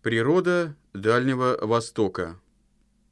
Природа Дальнего Востока.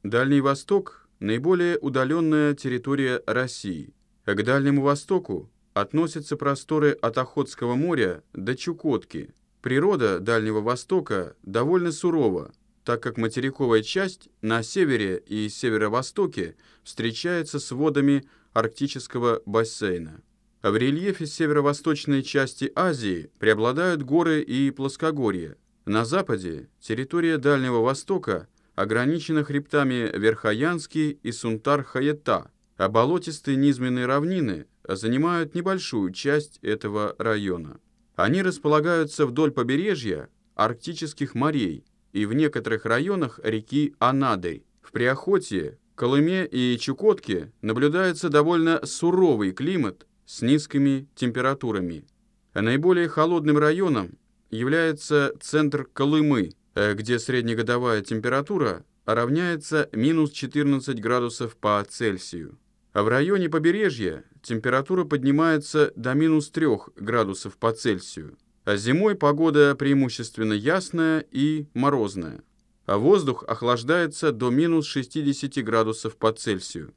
Дальний Восток – наиболее удаленная территория России. К Дальнему Востоку относятся просторы от Охотского моря до Чукотки. Природа Дальнего Востока довольно сурова, так как материковая часть на севере и северо-востоке встречается с водами арктического бассейна. В рельефе северо-восточной части Азии преобладают горы и плоскогорья – на западе территория Дальнего Востока ограничена хребтами Верхоянский и Сунтар-Хаята, а болотистые низменные равнины занимают небольшую часть этого района. Они располагаются вдоль побережья арктических морей и в некоторых районах реки Анадырь. В Приохоте, Колыме и Чукотке наблюдается довольно суровый климат с низкими температурами. Наиболее холодным районом является центр Колымы, э, где среднегодовая температура равняется минус 14 градусов по Цельсию. А в районе побережья температура поднимается до минус 3 градусов по Цельсию. А зимой погода преимущественно ясная и морозная. А воздух охлаждается до минус 60 градусов по Цельсию.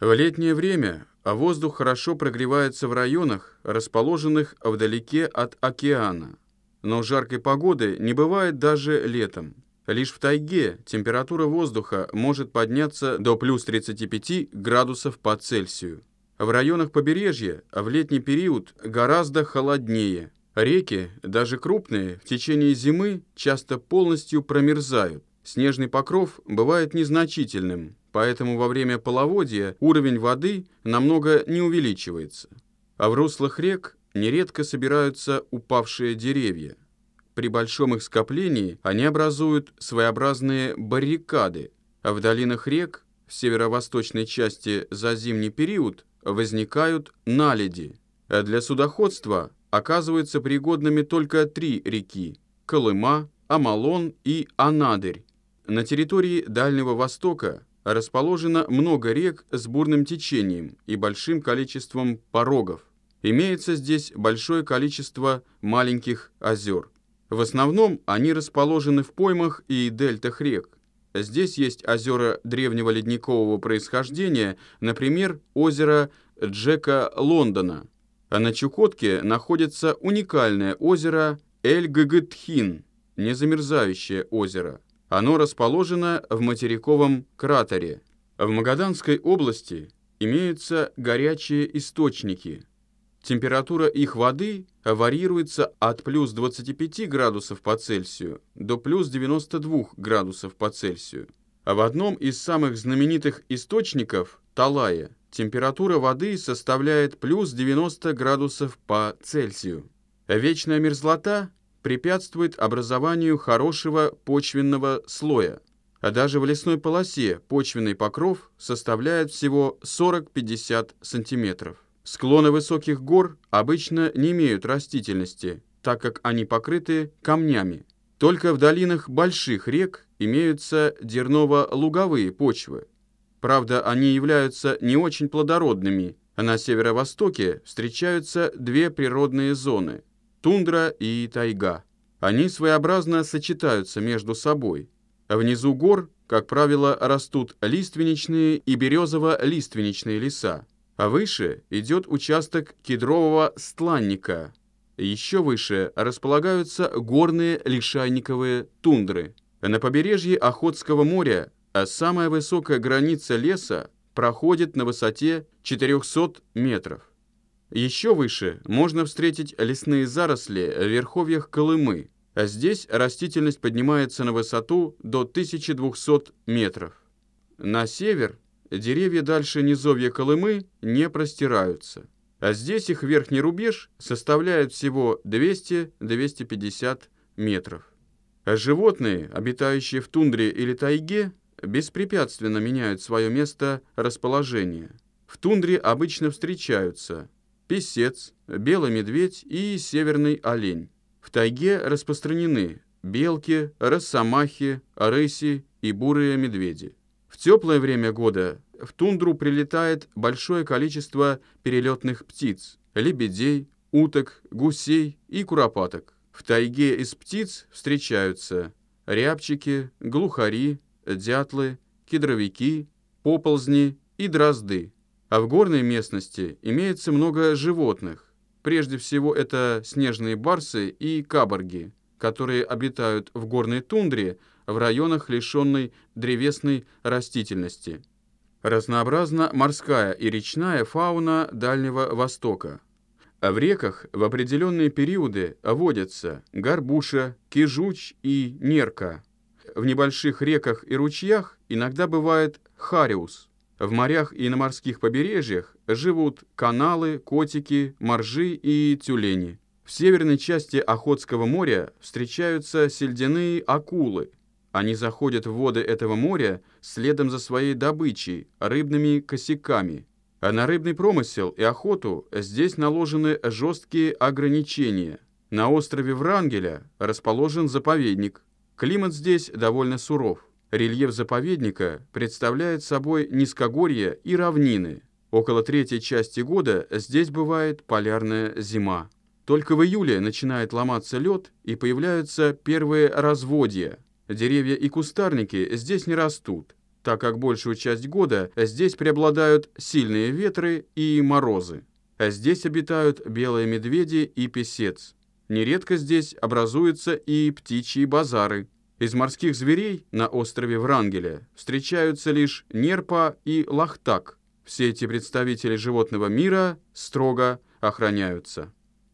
В летнее время воздух хорошо прогревается в районах, расположенных вдалеке от океана, но жаркой погоды не бывает даже летом. Лишь в тайге температура воздуха может подняться до плюс 35 градусов по Цельсию. В районах побережья в летний период гораздо холоднее. Реки, даже крупные, в течение зимы часто полностью промерзают. Снежный покров бывает незначительным, поэтому во время половодья уровень воды намного не увеличивается. А в руслах рек нередко собираются упавшие деревья. При большом их скоплении они образуют своеобразные баррикады, а в долинах рек в северо-восточной части за зимний период возникают наледи. А для судоходства оказываются пригодными только три реки – Колыма, Амалон и Анадырь. На территории Дальнего Востока расположено много рек с бурным течением и большим количеством порогов. Имеется здесь большое количество маленьких озер. В основном они расположены в поймах и дельтах рек. Здесь есть озера древнего ледникового происхождения, например, озеро Джека Лондона. А на Чукотке находится уникальное озеро Эль-Гагытхин, незамерзающее озеро. Оно расположено в материковом кратере. В Магаданской области имеются горячие источники – Температура их воды варьируется от плюс 25 градусов по Цельсию до плюс 92 градусов по Цельсию. А в одном из самых знаменитых источников, Талая, температура воды составляет плюс 90 градусов по Цельсию. Вечная мерзлота препятствует образованию хорошего почвенного слоя. А даже в лесной полосе почвенный покров составляет всего 40-50 сантиметров. Склоны высоких гор обычно не имеют растительности, так как они покрыты камнями. Только в долинах больших рек имеются дерново-луговые почвы. Правда, они являются не очень плодородными, а на северо-востоке встречаются две природные зоны – тундра и тайга. Они своеобразно сочетаются между собой. Внизу гор, как правило, растут лиственничные и березово-лиственничные леса а выше идет участок кедрового стланника. Еще выше располагаются горные лишайниковые тундры. На побережье Охотского моря а самая высокая граница леса проходит на высоте 400 метров. Еще выше можно встретить лесные заросли в верховьях Колымы, а здесь растительность поднимается на высоту до 1200 метров. На север деревья дальше низовья Колымы не простираются. А здесь их верхний рубеж составляет всего 200-250 метров. А животные, обитающие в тундре или тайге, беспрепятственно меняют свое место расположения. В тундре обычно встречаются песец, белый медведь и северный олень. В тайге распространены белки, росомахи, рыси и бурые медведи. Теплое время года в тундру прилетает большое количество перелетных птиц, лебедей, уток, гусей и куропаток. В тайге из птиц встречаются рябчики, глухари, дятлы, кедровики, поползни и дрозды. А в горной местности имеется много животных. Прежде всего это снежные барсы и каборги, которые обитают в горной тундре в районах, лишенной древесной растительности. Разнообразна морская и речная фауна Дальнего Востока. В реках в определенные периоды водятся горбуша, кижуч и нерка. В небольших реках и ручьях иногда бывает хариус. В морях и на морских побережьях живут каналы, котики, моржи и тюлени. В северной части Охотского моря встречаются сельдяные акулы. Они заходят в воды этого моря следом за своей добычей, рыбными косяками. А на рыбный промысел и охоту здесь наложены жесткие ограничения. На острове Врангеля расположен заповедник. Климат здесь довольно суров. Рельеф заповедника представляет собой низкогорье и равнины. Около третьей части года здесь бывает полярная зима. Только в июле начинает ломаться лед и появляются первые разводья. Деревья и кустарники здесь не растут, так как большую часть года здесь преобладают сильные ветры и морозы. А здесь обитают белые медведи и песец. Нередко здесь образуются и птичьи базары – из морских зверей на острове Врангеля встречаются лишь нерпа и лахтак. Все эти представители животного мира строго охраняются.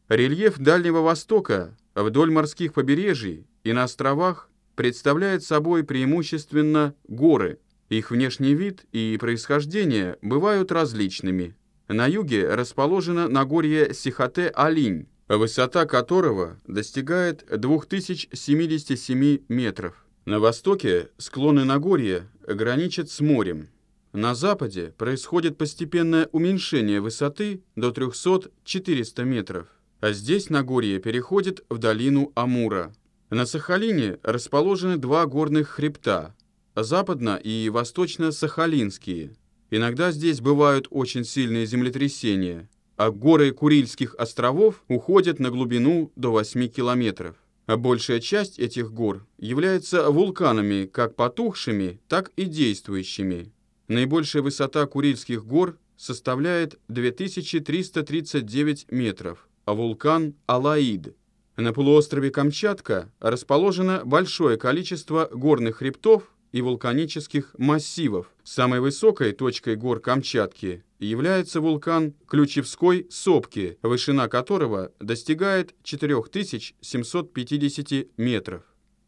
Рельеф Дальнего Востока вдоль морских побережий и на островах представляет собой преимущественно горы. Их внешний вид и происхождение бывают различными. На юге расположено Нагорье Сихоте-Алинь, высота которого достигает 2077 метров. На востоке склоны Нагорья граничат с морем. На западе происходит постепенное уменьшение высоты до 300-400 метров, а здесь Нагорье переходит в долину Амура. На Сахалине расположены два горных хребта – западно- и восточно-сахалинские. Иногда здесь бывают очень сильные землетрясения – а горы Курильских островов уходят на глубину до 8 километров. А большая часть этих гор является вулканами, как потухшими, так и действующими. Наибольшая высота Курильских гор составляет 2339 метров, вулкан Алаид. На полуострове Камчатка расположено большое количество горных хребтов и вулканических массивов. Самой высокой точкой гор Камчатки является вулкан Ключевской сопки, вышина которого достигает 4750 метров.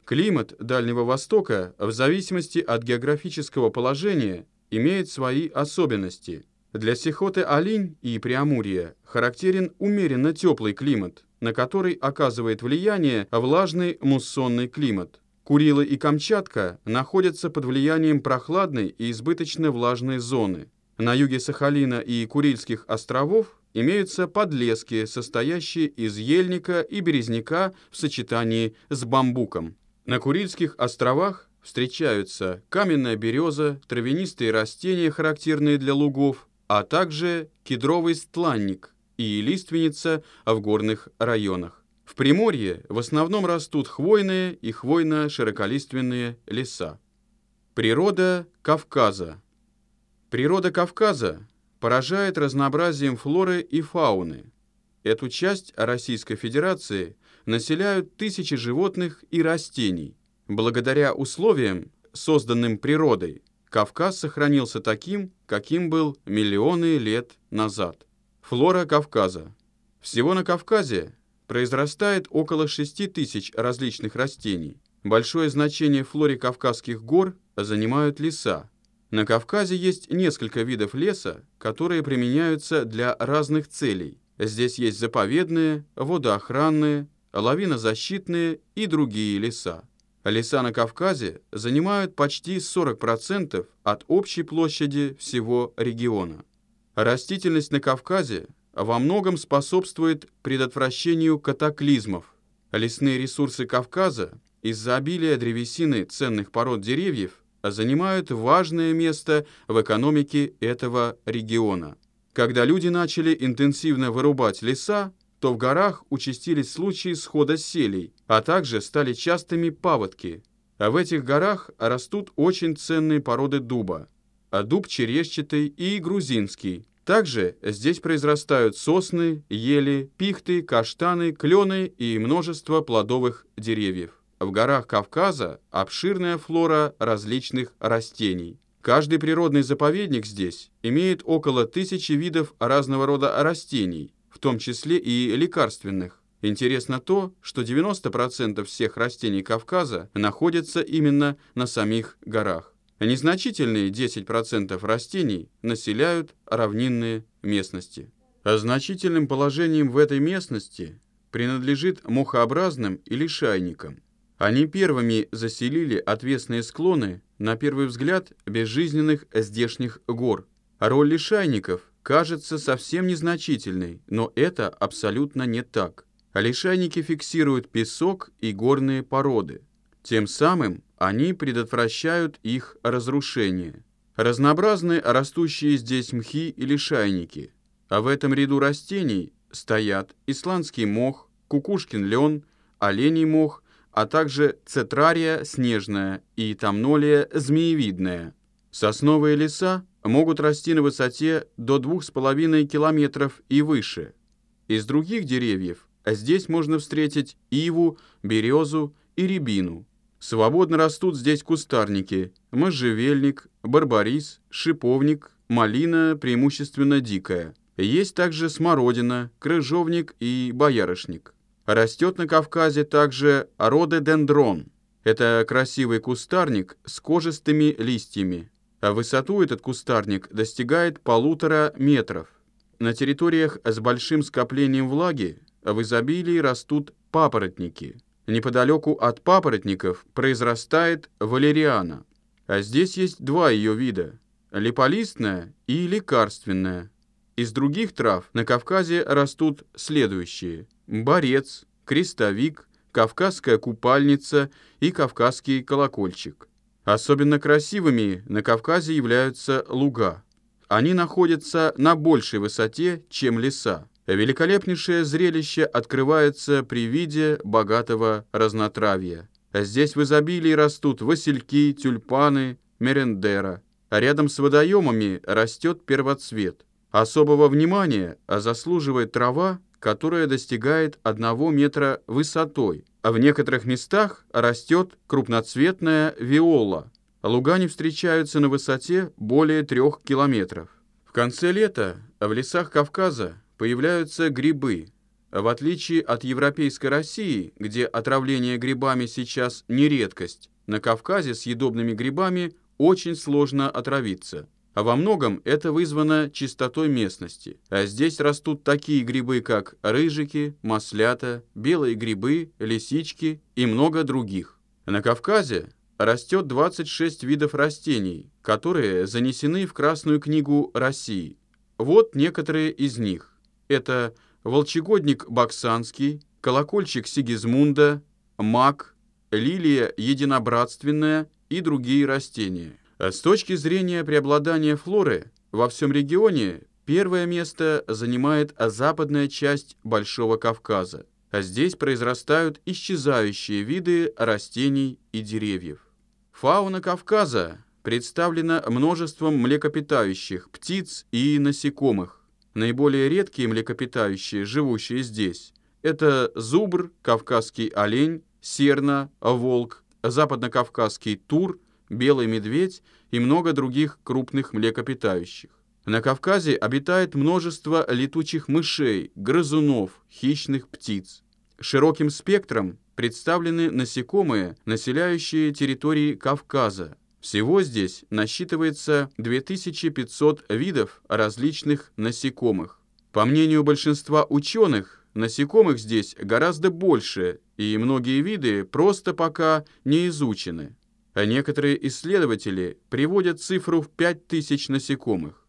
Климат Дальнего Востока в зависимости от географического положения имеет свои особенности. Для Сихоты-Алинь и Преамурья характерен умеренно теплый климат, на который оказывает влияние влажный муссонный климат. Курилы и Камчатка находятся под влиянием прохладной и избыточно влажной зоны. На юге Сахалина и Курильских островов имеются подлески, состоящие из ельника и березняка в сочетании с бамбуком. На Курильских островах встречаются каменная береза, травянистые растения, характерные для лугов, а также кедровый стланник и лиственница в горных районах. В Приморье в основном растут хвойные и хвойно-широколиственные леса. Природа Кавказа. Природа Кавказа поражает разнообразием флоры и фауны. Эту часть Российской Федерации населяют тысячи животных и растений. Благодаря условиям, созданным природой, Кавказ сохранился таким, каким был миллионы лет назад. Флора Кавказа. Всего на Кавказе произрастает около 6 тысяч различных растений. Большое значение флоре Кавказских гор занимают леса. На Кавказе есть несколько видов леса, которые применяются для разных целей. Здесь есть заповедные, водоохранные, лавинозащитные и другие леса. Леса на Кавказе занимают почти 40% от общей площади всего региона. Растительность на Кавказе во многом способствует предотвращению катаклизмов. Лесные ресурсы Кавказа из-за обилия древесины ценных пород деревьев занимают важное место в экономике этого региона. Когда люди начали интенсивно вырубать леса, то в горах участились случаи схода селей, а также стали частыми паводки. А в этих горах растут очень ценные породы дуба, а дуб черещатый и грузинский. Также здесь произрастают сосны, ели, пихты, каштаны, клены и множество плодовых деревьев. В горах Кавказа обширная флора различных растений. Каждый природный заповедник здесь имеет около тысячи видов разного рода растений, том числе и лекарственных. Интересно то, что 90% всех растений Кавказа находятся именно на самих горах. Незначительные 10% растений населяют равнинные местности. А значительным положением в этой местности принадлежит мухообразным или шайникам. Они первыми заселили отвесные склоны, на первый взгляд, безжизненных здешних гор. Роль лишайников кажется совсем незначительной, но это абсолютно не так. Лишайники фиксируют песок и горные породы. Тем самым они предотвращают их разрушение. Разнообразны растущие здесь мхи и лишайники, а в этом ряду растений стоят исландский мох, кукушкин лен, оленей мох – а также цетрария снежная и тамнолия змеевидная. Сосновые леса могут расти на высоте до 2,5 километров и выше. Из других деревьев здесь можно встретить иву, березу и рябину. Свободно растут здесь кустарники – можжевельник, барбарис, шиповник, малина преимущественно дикая. Есть также смородина, крыжовник и боярышник. Растет на Кавказе также рододендрон. Это красивый кустарник с кожистыми листьями. А высоту этот кустарник достигает полутора метров. На территориях с большим скоплением влаги в изобилии растут папоротники. Неподалеку от папоротников произрастает валериана. А здесь есть два ее вида – липолистная и лекарственная. Из других трав на Кавказе растут следующие – борец, крестовик, кавказская купальница и кавказский колокольчик. Особенно красивыми на Кавказе являются луга. Они находятся на большей высоте, чем леса. Великолепнейшее зрелище открывается при виде богатого разнотравья. Здесь в изобилии растут васильки, тюльпаны, мерендера. Рядом с водоемами растет первоцвет. Особого внимания заслуживает трава, которая достигает 1 метра высотой, а в некоторых местах растет крупноцветная виола. Луга не встречаются на высоте более трех километров. В конце лета в лесах Кавказа появляются грибы. В отличие от европейской России, где отравление грибами сейчас не редкость, на Кавказе с съедобными грибами очень сложно отравиться. А во многом это вызвано чистотой местности. А здесь растут такие грибы, как рыжики, маслята, белые грибы, лисички и много других. На Кавказе растет 26 видов растений, которые занесены в Красную книгу России. Вот некоторые из них. Это волчегодник баксанский, колокольчик Сигизмунда, мак, лилия единобратственная и другие растения. С точки зрения преобладания флоры, во всем регионе первое место занимает западная часть Большого Кавказа. А здесь произрастают исчезающие виды растений и деревьев. Фауна Кавказа представлена множеством млекопитающих, птиц и насекомых. Наиболее редкие млекопитающие, живущие здесь, это зубр, кавказский олень, серна, волк, западно-кавказский тур – белый медведь и много других крупных млекопитающих. На Кавказе обитает множество летучих мышей, грызунов, хищных птиц. Широким спектром представлены насекомые, населяющие территории Кавказа. Всего здесь насчитывается 2500 видов различных насекомых. По мнению большинства ученых, насекомых здесь гораздо больше, и многие виды просто пока не изучены а некоторые исследователи приводят цифру в 5000 насекомых.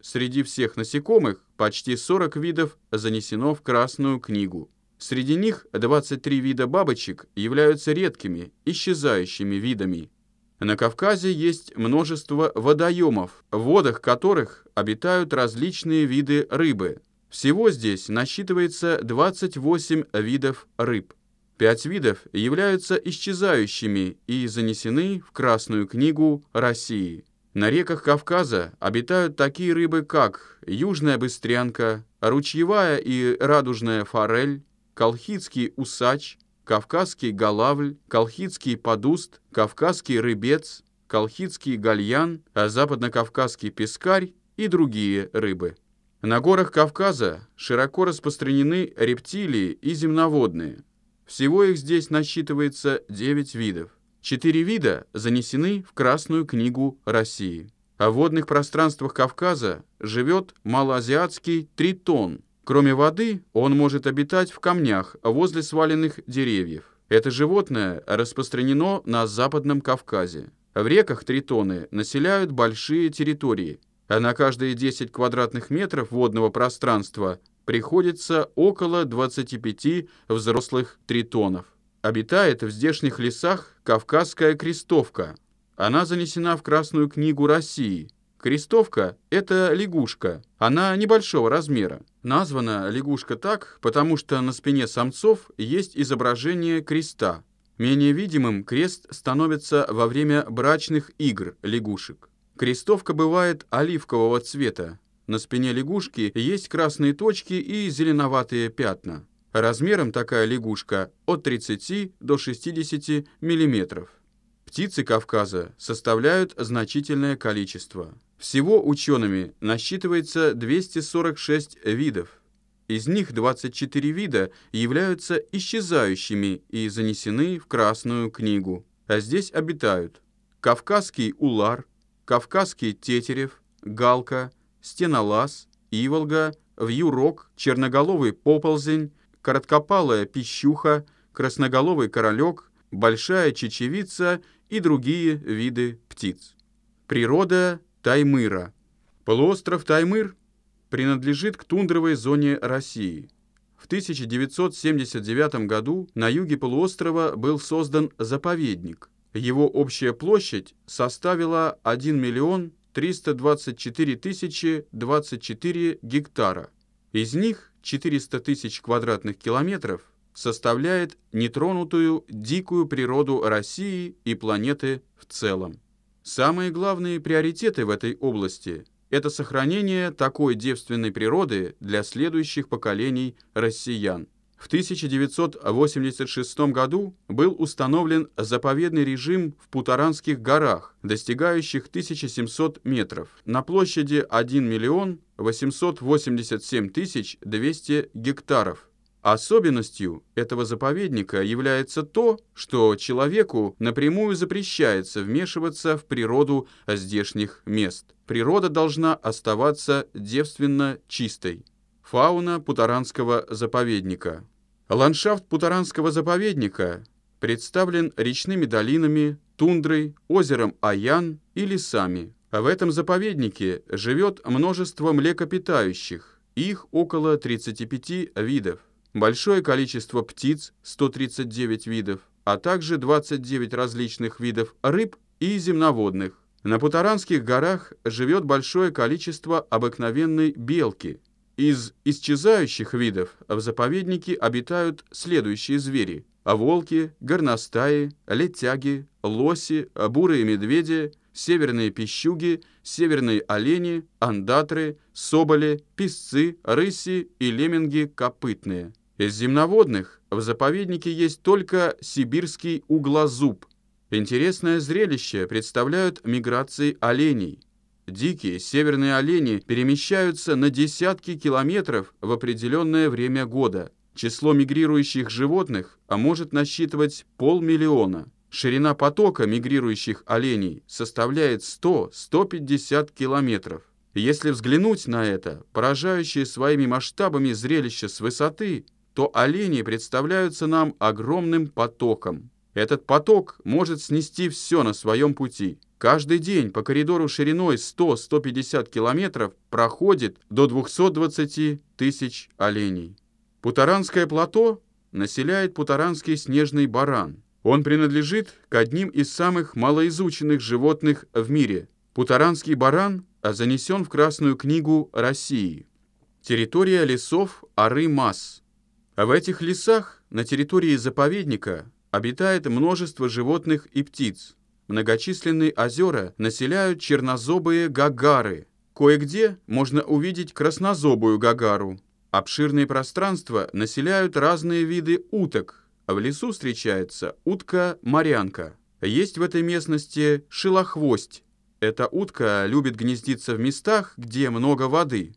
Среди всех насекомых почти 40 видов занесено в Красную книгу. Среди них 23 вида бабочек являются редкими, исчезающими видами. На Кавказе есть множество водоемов, в водах которых обитают различные виды рыбы. Всего здесь насчитывается 28 видов рыб. Пять видов являются исчезающими и занесены в Красную книгу России. На реках Кавказа обитают такие рыбы, как южная быстрянка, ручьевая и радужная форель, колхидский усач, кавказский галавль, колхидский подуст, кавказский рыбец, колхидский гальян, западно-кавказский пескарь и другие рыбы. На горах Кавказа широко распространены рептилии и земноводные. Всего их здесь насчитывается 9 видов. Четыре вида занесены в Красную книгу России. А в водных пространствах Кавказа живет малоазиатский тритон. Кроме воды, он может обитать в камнях возле сваленных деревьев. Это животное распространено на Западном Кавказе. В реках тритоны населяют большие территории – а на каждые 10 квадратных метров водного пространства приходится около 25 взрослых тритонов. Обитает в здешних лесах кавказская крестовка. Она занесена в Красную книгу России. Крестовка – это лягушка. Она небольшого размера. Названа лягушка так, потому что на спине самцов есть изображение креста. Менее видимым крест становится во время брачных игр лягушек. Крестовка бывает оливкового цвета. На спине лягушки есть красные точки и зеленоватые пятна. Размером такая лягушка от 30 до 60 мм. Птицы Кавказа составляют значительное количество. Всего учеными насчитывается 246 видов. Из них 24 вида являются исчезающими и занесены в Красную книгу. А здесь обитают кавказский улар, кавказский тетерев, галка, стенолаз, иволга, вьюрок, черноголовый поползень, короткопалая пищуха, красноголовый королек, большая чечевица и другие виды птиц. Природа Таймыра. Полуостров Таймыр принадлежит к тундровой зоне России. В 1979 году на юге полуострова был создан заповедник, его общая площадь составила 1 миллион 324 тысячи 24 гектара. Из них 400 тысяч квадратных километров составляет нетронутую дикую природу России и планеты в целом. Самые главные приоритеты в этой области – это сохранение такой девственной природы для следующих поколений россиян. В 1986 году был установлен заповедный режим в Путаранских горах, достигающих 1700 метров, на площади 1 миллион 887 тысяч 200 гектаров. Особенностью этого заповедника является то, что человеку напрямую запрещается вмешиваться в природу здешних мест. Природа должна оставаться девственно чистой. Фауна Путаранского заповедника Ландшафт Путаранского заповедника представлен речными долинами, тундрой, озером Аян и лесами. В этом заповеднике живет множество млекопитающих, их около 35 видов. Большое количество птиц, 139 видов, а также 29 различных видов рыб и земноводных. На Путаранских горах живет большое количество обыкновенной белки – из исчезающих видов в заповеднике обитают следующие звери – волки, горностаи, летяги, лоси, бурые медведи, северные пищуги, северные олени, андатры, соболи, песцы, рыси и лемминги копытные. Из земноводных в заповеднике есть только сибирский углозуб. Интересное зрелище представляют миграции оленей – Дикие северные олени перемещаются на десятки километров в определенное время года. Число мигрирующих животных а может насчитывать полмиллиона. Ширина потока мигрирующих оленей составляет 100-150 километров. Если взглянуть на это, поражающее своими масштабами зрелище с высоты, то олени представляются нам огромным потоком. Этот поток может снести все на своем пути – Каждый день по коридору шириной 100-150 километров проходит до 220 тысяч оленей. Путаранское плато населяет путаранский снежный баран. Он принадлежит к одним из самых малоизученных животных в мире. Путаранский баран занесен в Красную книгу России. Территория лесов Ары-Мас. В этих лесах на территории заповедника обитает множество животных и птиц. Многочисленные озера населяют чернозобые гагары. Кое-где можно увидеть краснозобую гагару. Обширные пространства населяют разные виды уток. В лесу встречается утка-морянка. Есть в этой местности шилохвость. Эта утка любит гнездиться в местах, где много воды.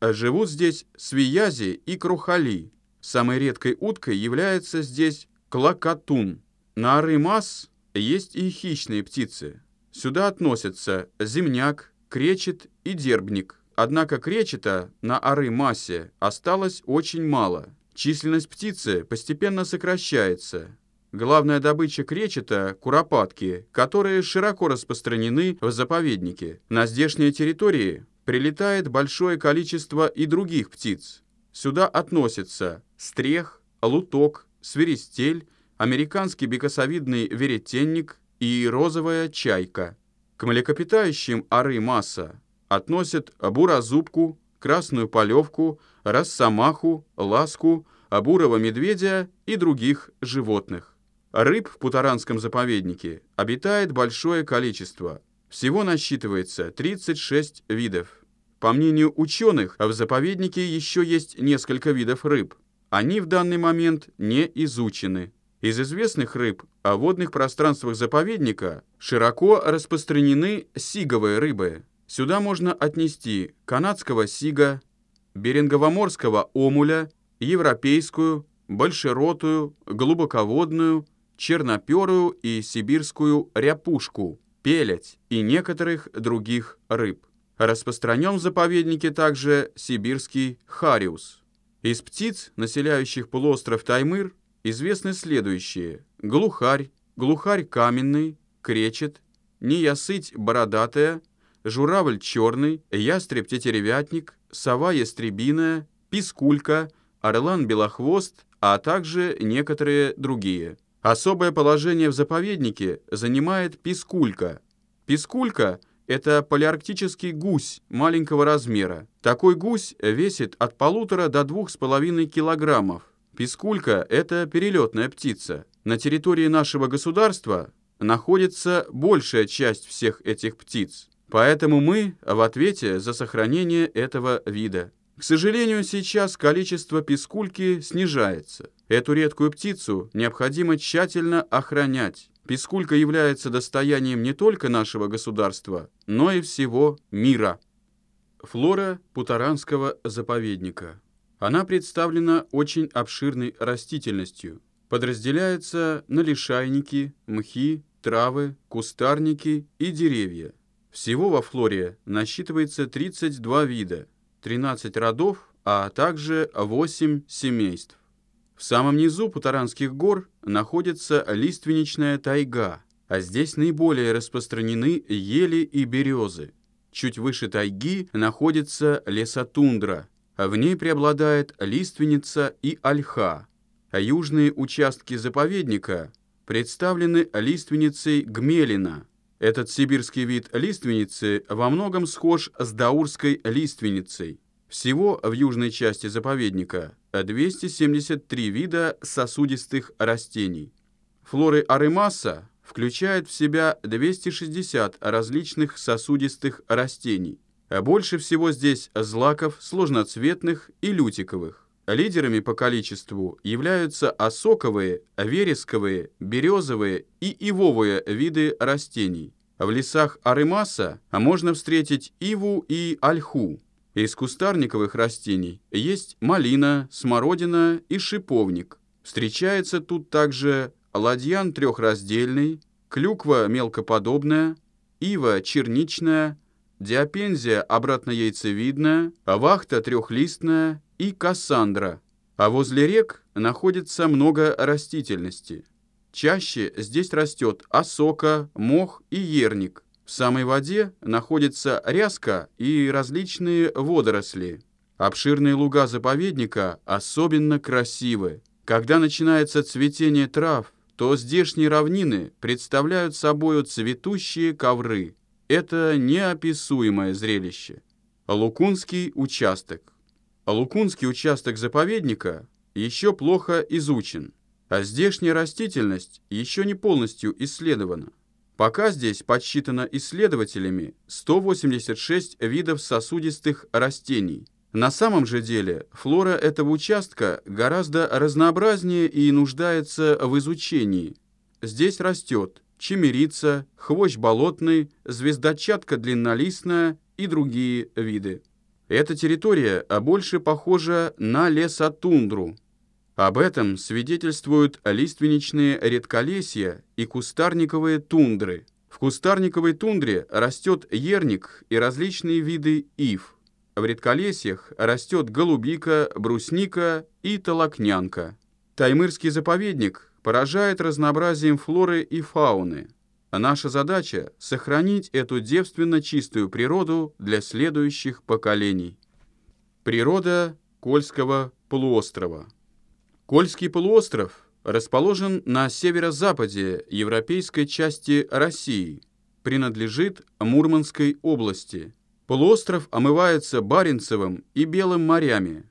Живут здесь свиязи и крухали. Самой редкой уткой является здесь клокотун. На Арымас есть и хищные птицы. Сюда относятся земняк, кречет и дербник. Однако кречета на Арымасе осталось очень мало. Численность птицы постепенно сокращается. Главная добыча кречета – куропатки, которые широко распространены в заповеднике. На здешней территории прилетает большое количество и других птиц. Сюда относятся стрех, луток, свиристель, американский бекосовидный веретенник и розовая чайка. К млекопитающим оры масса относят буразубку, красную полевку, росомаху, ласку, бурого медведя и других животных. Рыб в Путаранском заповеднике обитает большое количество. Всего насчитывается 36 видов. По мнению ученых, в заповеднике еще есть несколько видов рыб. Они в данный момент не изучены. Из известных рыб о водных пространствах заповедника широко распространены сиговые рыбы. Сюда можно отнести канадского сига, берингово-морского омуля, европейскую, большеротую, глубоководную, черноперую и сибирскую ряпушку, пелять и некоторых других рыб. Распространен в заповеднике также сибирский хариус. Из птиц, населяющих полуостров Таймыр, известны следующие. Глухарь, глухарь каменный, кречет, неясыть бородатая, журавль черный, ястреб-тетеревятник, сова ястребиная, пискулька, орлан белохвост, а также некоторые другие. Особое положение в заповеднике занимает пискулька. Пискулька – это полиарктический гусь маленького размера. Такой гусь весит от полутора до двух с половиной килограммов. Пискулька – это перелетная птица. На территории нашего государства находится большая часть всех этих птиц. Поэтому мы в ответе за сохранение этого вида. К сожалению, сейчас количество пескульки снижается. Эту редкую птицу необходимо тщательно охранять. Пескулька является достоянием не только нашего государства, но и всего мира. Флора Путаранского заповедника. Она представлена очень обширной растительностью. Подразделяется на лишайники, мхи, травы, кустарники и деревья. Всего во флоре насчитывается 32 вида – 13 родов, а также 8 семейств. В самом низу Путаранских гор находится лиственничная тайга, а здесь наиболее распространены ели и березы. Чуть выше тайги находится лесотундра, в ней преобладает лиственница и ольха, а южные участки заповедника представлены лиственницей гмелина – этот сибирский вид лиственницы во многом схож с даурской лиственницей. Всего в южной части заповедника 273 вида сосудистых растений. Флоры Арымаса включает в себя 260 различных сосудистых растений. Больше всего здесь злаков, сложноцветных и лютиковых. Лидерами по количеству являются осоковые, вересковые, березовые и ивовые виды растений. В лесах Арымаса можно встретить иву и ольху. Из кустарниковых растений есть малина, смородина и шиповник. Встречается тут также ладьян трехраздельный, клюква мелкоподобная, ива черничная, диапензия обратно-яйцевидная, вахта трехлистная и Кассандра, а возле рек находится много растительности. Чаще здесь растет осока, мох и ерник. В самой воде находится ряска и различные водоросли. Обширные луга заповедника особенно красивы. Когда начинается цветение трав, то здешние равнины представляют собою цветущие ковры. Это неописуемое зрелище. Лукунский участок. Лукунский участок заповедника еще плохо изучен, а здешняя растительность еще не полностью исследована. Пока здесь подсчитано исследователями 186 видов сосудистых растений. На самом же деле флора этого участка гораздо разнообразнее и нуждается в изучении. Здесь растет чемерица, хвощ болотный, звездочатка длиннолистная и другие виды. Эта территория больше похожа на лесотундру. Об этом свидетельствуют лиственничные редколесья и кустарниковые тундры. В кустарниковой тундре растет ерник и различные виды ив. В редколесьях растет голубика, брусника и толокнянка. Таймырский заповедник поражает разнообразием флоры и фауны. А наша задача – сохранить эту девственно чистую природу для следующих поколений. Природа Кольского полуострова. Кольский полуостров расположен на северо-западе европейской части России, принадлежит Мурманской области. Полуостров омывается Баренцевым и Белым морями.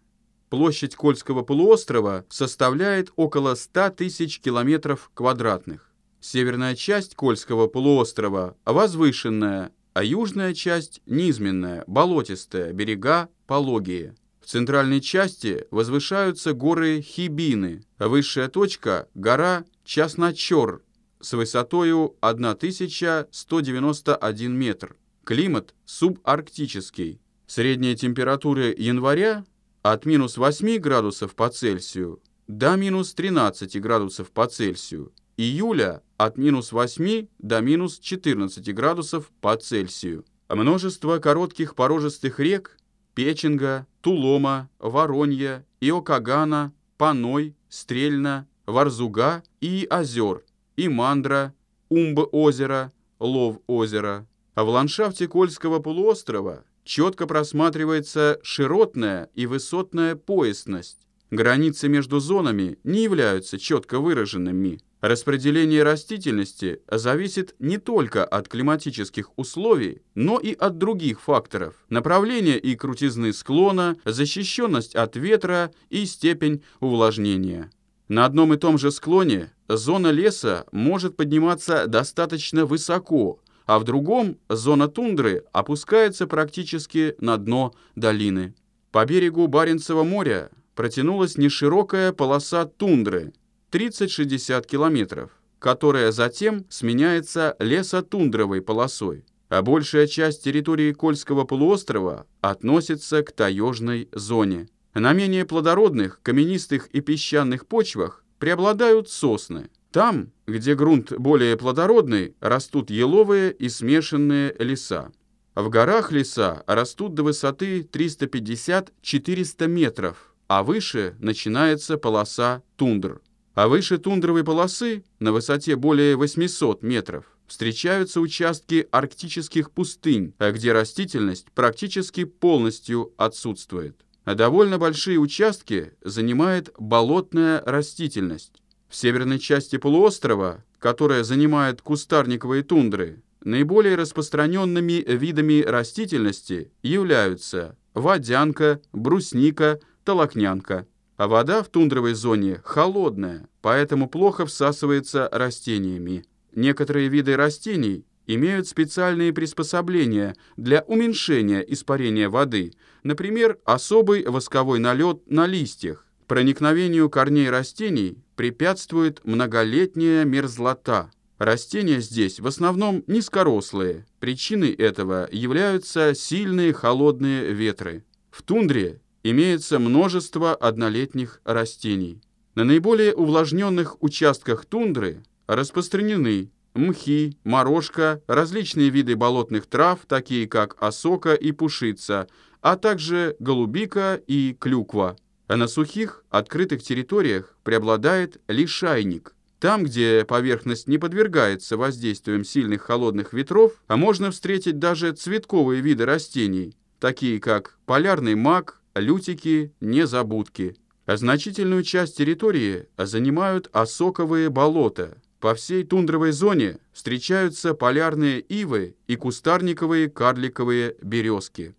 Площадь Кольского полуострова составляет около 100 тысяч километров квадратных. Северная часть Кольского полуострова возвышенная, а южная часть низменная, болотистая, берега пологие. В центральной части возвышаются горы Хибины, а высшая точка – гора Часночер с высотою 1191 метр. Климат субарктический. Средняя температура января от минус 8 градусов по Цельсию до минус 13 градусов по Цельсию июля от минус 8 до минус 14 градусов по Цельсию. Множество коротких порожистых рек – Печенга, Тулома, Воронья, Иокагана, Паной, Стрельна, Варзуга и озер – Имандра, Умб-озеро, Лов-озеро. А в ландшафте Кольского полуострова четко просматривается широтная и высотная поясность. Границы между зонами не являются четко выраженными. Распределение растительности зависит не только от климатических условий, но и от других факторов – направления и крутизны склона, защищенность от ветра и степень увлажнения. На одном и том же склоне зона леса может подниматься достаточно высоко, а в другом зона тундры опускается практически на дно долины. По берегу Баренцева моря протянулась неширокая полоса тундры – 30-60 километров, которая затем сменяется лесотундровой полосой, а большая часть территории Кольского полуострова относится к таежной зоне. На менее плодородных, каменистых и песчаных почвах преобладают сосны. Там, где грунт более плодородный, растут еловые и смешанные леса. В горах леса растут до высоты 350-400 метров, а выше начинается полоса тундр. А выше тундровой полосы, на высоте более 800 метров, встречаются участки арктических пустынь, где растительность практически полностью отсутствует. Довольно большие участки занимает болотная растительность. В северной части полуострова, которая занимает кустарниковые тундры, наиболее распространенными видами растительности являются водянка, брусника, толокнянка а вода в тундровой зоне холодная, поэтому плохо всасывается растениями. Некоторые виды растений имеют специальные приспособления для уменьшения испарения воды, например, особый восковой налет на листьях. Проникновению корней растений препятствует многолетняя мерзлота. Растения здесь в основном низкорослые. Причиной этого являются сильные холодные ветры. В тундре имеется множество однолетних растений. На наиболее увлажненных участках тундры распространены мхи, морожка, различные виды болотных трав, такие как осока и пушица, а также голубика и клюква. А на сухих, открытых территориях преобладает лишайник. Там, где поверхность не подвергается воздействиям сильных холодных ветров, а можно встретить даже цветковые виды растений, такие как полярный мак, лютики, незабудки. А значительную часть территории занимают осоковые болота. По всей тундровой зоне встречаются полярные ивы и кустарниковые карликовые березки.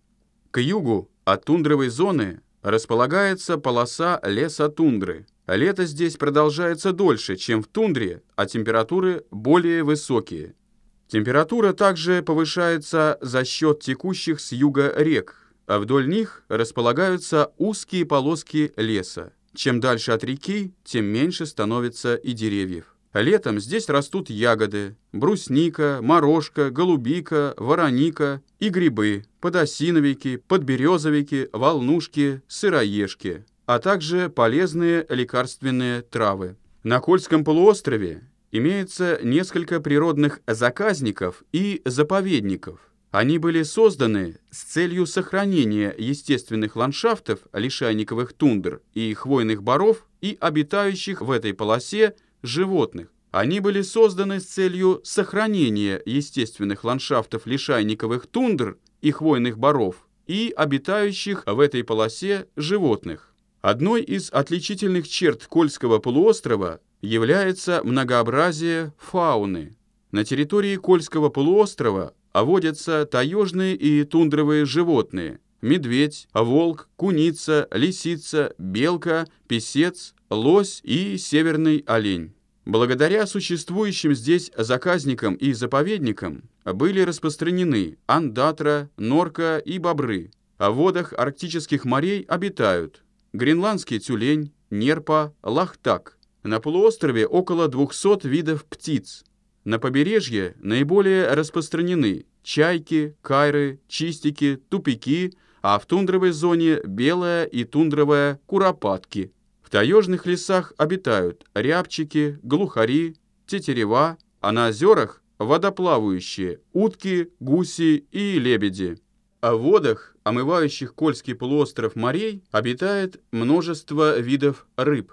К югу от тундровой зоны располагается полоса леса-тундры. Лето здесь продолжается дольше, чем в тундре, а температуры более высокие. Температура также повышается за счет текущих с юга рек, а вдоль них располагаются узкие полоски леса. Чем дальше от реки, тем меньше становится и деревьев. Летом здесь растут ягоды, брусника, морожка, голубика, вороника и грибы, подосиновики, подберезовики, волнушки, сыроежки, а также полезные лекарственные травы. На Кольском полуострове имеется несколько природных заказников и заповедников. Они были созданы с целью сохранения естественных ландшафтов лишайниковых тундр и хвойных боров и обитающих в этой полосе животных. Они были созданы с целью сохранения естественных ландшафтов лишайниковых тундр и хвойных боров и обитающих в этой полосе животных. Одной из отличительных черт Кольского полуострова является многообразие фауны. На территории Кольского полуострова водятся таежные и тундровые животные – медведь, волк, куница, лисица, белка, песец, лось и северный олень. Благодаря существующим здесь заказникам и заповедникам были распространены андатра, норка и бобры. В водах арктических морей обитают гренландский тюлень, нерпа, лахтак. На полуострове около 200 видов птиц. На побережье наиболее распространены чайки, кайры, чистики, тупики, а в тундровой зоне белая и тундровая куропатки – в таежных лесах обитают рябчики, глухари, тетерева, а на озерах водоплавающие утки, гуси и лебеди. А в водах, омывающих Кольский полуостров морей, обитает множество видов рыб.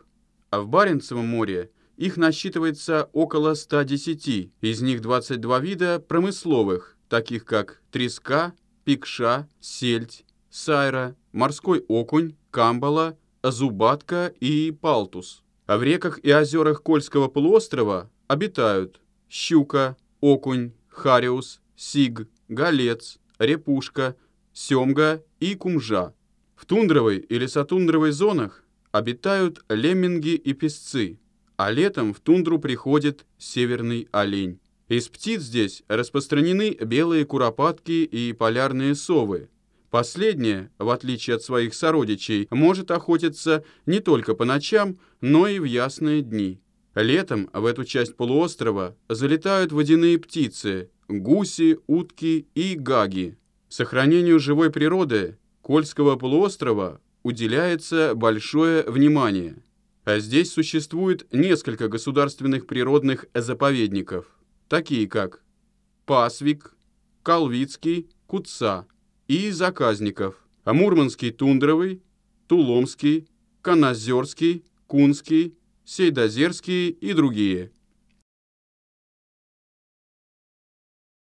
А в Баренцевом море их насчитывается около 110, из них 22 вида промысловых, таких как треска, пикша, сельдь, сайра, морской окунь, камбала, Зубатка и Палтус. А в реках и озерах Кольского полуострова обитают щука, окунь, хариус, сиг, голец, репушка, семга и кумжа. В тундровой или сатундровой зонах обитают лемминги и песцы, а летом в тундру приходит северный олень. Из птиц здесь распространены белые куропатки и полярные совы, Последняя, в отличие от своих сородичей, может охотиться не только по ночам, но и в ясные дни. Летом в эту часть полуострова залетают водяные птицы – гуси, утки и гаги. Сохранению живой природы Кольского полуострова уделяется большое внимание. А здесь существует несколько государственных природных заповедников, такие как Пасвик, Калвицкий, Куца – и заказников. Амурманский тундровый, Туломский, Канозерский, Кунский, Сейдозерский и другие –